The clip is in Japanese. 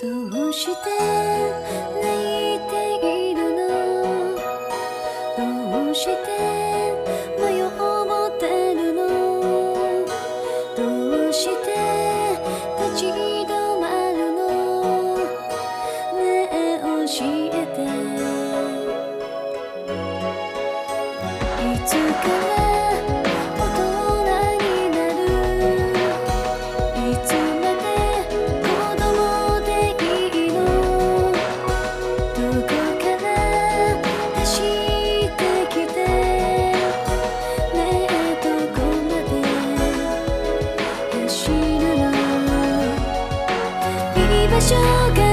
どうして泣いているの？どうして迷ってるの？どうして立ち止まるの？ねえ教えて。いつから修改